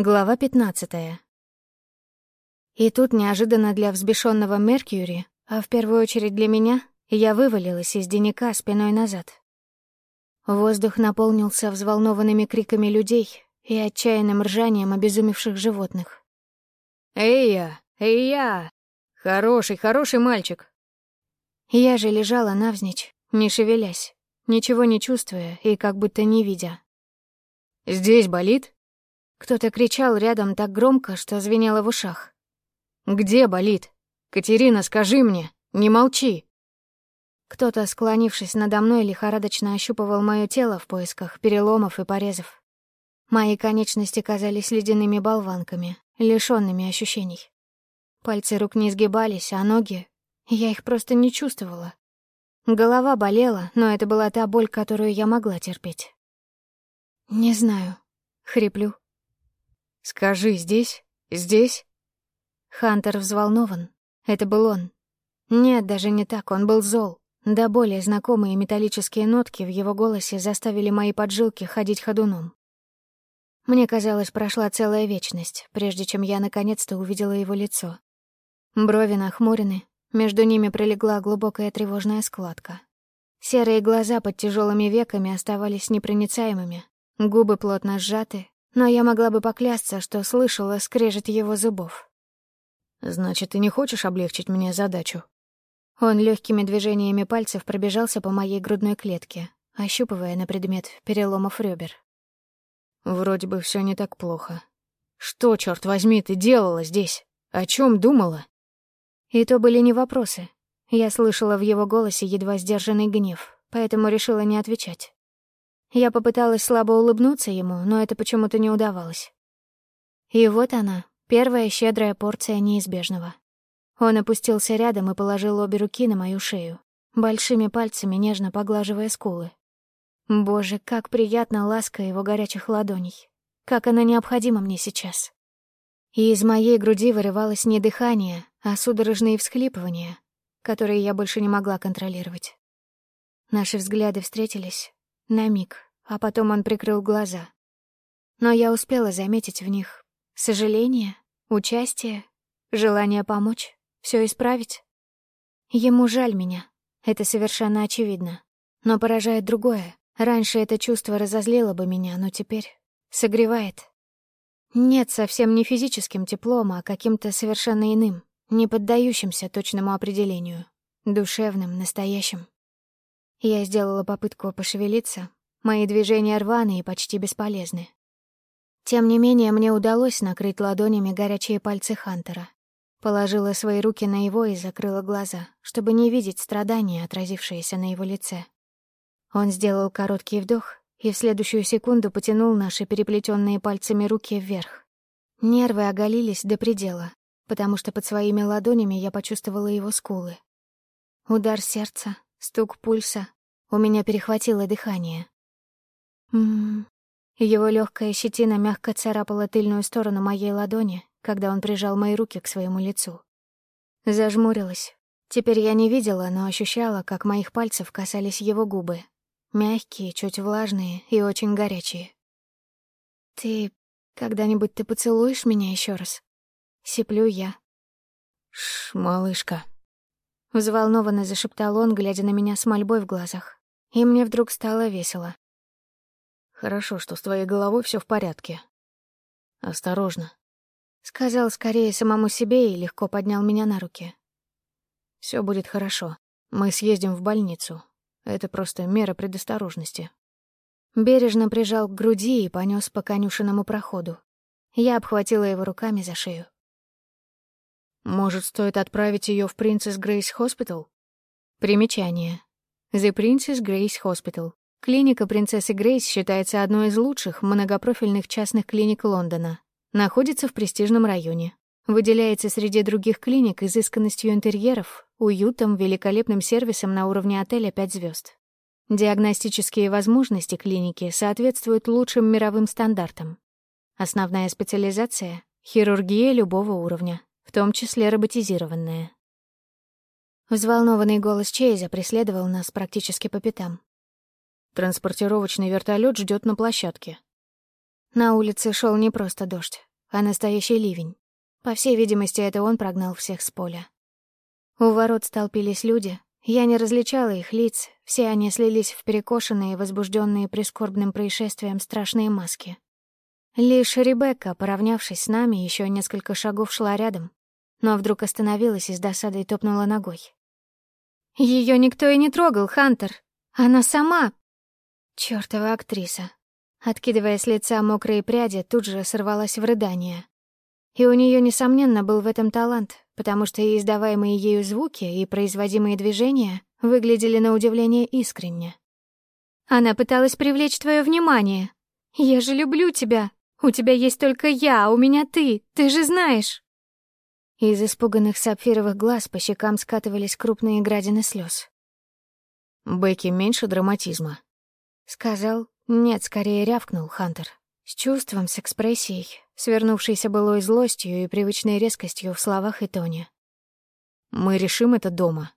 Глава 15. И тут неожиданно для взбешенного Меркьюри, а в первую очередь для меня, я вывалилась из денека спиной назад. Воздух наполнился взволнованными криками людей и отчаянным ржанием обезумевших животных. «Эй я! Эй я! Хороший, хороший мальчик!» Я же лежала навзничь, не шевелясь, ничего не чувствуя и как будто не видя. «Здесь болит?» Кто-то кричал рядом так громко, что звенело в ушах. «Где болит? Катерина, скажи мне, не молчи!» Кто-то, склонившись надо мной, лихорадочно ощупывал мое тело в поисках переломов и порезов. Мои конечности казались ледяными болванками, лишёнными ощущений. Пальцы рук не сгибались, а ноги... Я их просто не чувствовала. Голова болела, но это была та боль, которую я могла терпеть. «Не знаю», — хриплю. «Скажи, здесь? Здесь?» Хантер взволнован. Это был он. Нет, даже не так, он был зол. Да более знакомые металлические нотки в его голосе заставили мои поджилки ходить ходуном. Мне казалось, прошла целая вечность, прежде чем я наконец-то увидела его лицо. Брови нахмурены, между ними пролегла глубокая тревожная складка. Серые глаза под тяжелыми веками оставались непроницаемыми, губы плотно сжаты, но я могла бы поклясться, что слышала скрежет его зубов. «Значит, ты не хочешь облегчить мне задачу?» Он легкими движениями пальцев пробежался по моей грудной клетке, ощупывая на предмет переломов ребер. «Вроде бы все не так плохо. Что, черт возьми, ты делала здесь? О чем думала?» И то были не вопросы. Я слышала в его голосе едва сдержанный гнев, поэтому решила не отвечать. Я попыталась слабо улыбнуться ему, но это почему-то не удавалось. И вот она, первая щедрая порция неизбежного. Он опустился рядом и положил обе руки на мою шею, большими пальцами нежно поглаживая скулы. Боже, как приятна ласка его горячих ладоней. Как она необходима мне сейчас. И из моей груди вырывалось не дыхание, а судорожные всхлипывания, которые я больше не могла контролировать. Наши взгляды встретились, на миг, а потом он прикрыл глаза. Но я успела заметить в них сожаление, участие, желание помочь, все исправить. Ему жаль меня, это совершенно очевидно. Но поражает другое. Раньше это чувство разозлило бы меня, но теперь согревает. Нет, совсем не физическим теплом, а каким-то совершенно иным, не поддающимся точному определению, душевным, настоящим. Я сделала попытку пошевелиться. Мои движения рваны и почти бесполезны. Тем не менее, мне удалось накрыть ладонями горячие пальцы Хантера. Положила свои руки на его и закрыла глаза, чтобы не видеть страдания, отразившиеся на его лице. Он сделал короткий вдох и в следующую секунду потянул наши переплетенные пальцами руки вверх. Нервы оголились до предела, потому что под своими ладонями я почувствовала его скулы. Удар сердца, Стук пульса. У меня перехватило дыхание. Ммм. Его легкая щетина мягко царапала тыльную сторону моей ладони, когда он прижал мои руки к своему лицу. Зажмурилась. Теперь я не видела, но ощущала, как моих пальцев касались его губы. Мягкие, чуть влажные и очень горячие. «Ты... когда-нибудь ты поцелуешь меня еще раз?» Сиплю я. «Ш, малышка», Взволнованно зашептал он, глядя на меня с мольбой в глазах. И мне вдруг стало весело. «Хорошо, что с твоей головой все в порядке. Осторожно», — сказал скорее самому себе и легко поднял меня на руки. Все будет хорошо. Мы съездим в больницу. Это просто мера предосторожности». Бережно прижал к груди и понес по конюшенному проходу. Я обхватила его руками за шею. Может, стоит отправить ее в Princess Grace Hospital? Примечание. The Princess Grace Hospital. Клиника принцессы Грейс считается одной из лучших многопрофильных частных клиник Лондона. Находится в престижном районе. Выделяется среди других клиник изысканностью интерьеров, уютом, великолепным сервисом на уровне отеля 5 звезд. Диагностические возможности клиники соответствуют лучшим мировым стандартам. Основная специализация — хирургия любого уровня в том числе роботизированная. Взволнованный голос Чейза преследовал нас практически по пятам. Транспортировочный вертолет ждет на площадке. На улице шел не просто дождь. а настоящий ливень. По всей видимости, это он прогнал всех с поля. У ворот столпились люди. Я не различала их лиц, все они слились в перекошенные, возбужденные прискорбным происшествием страшные маски. Лишь Ребекка, поравнявшись с нами, еще несколько шагов шла рядом, но вдруг остановилась и с досадой топнула ногой. Ее никто и не трогал, Хантер. Она сама. Чёртова актриса. Откидывая с лица мокрые пряди, тут же сорвалась в рыдание. И у нее, несомненно, был в этом талант, потому что и издаваемые ею звуки, и производимые движения выглядели на удивление искренне. «Она пыталась привлечь твое внимание. Я же люблю тебя. У тебя есть только я, а у меня ты. Ты же знаешь». Из испуганных сапфировых глаз по щекам скатывались крупные градины слез. «Бекки, меньше драматизма», — сказал, нет, скорее рявкнул Хантер. С чувством, с экспрессией, свернувшейся былой злостью и привычной резкостью в словах и тоне. «Мы решим это дома.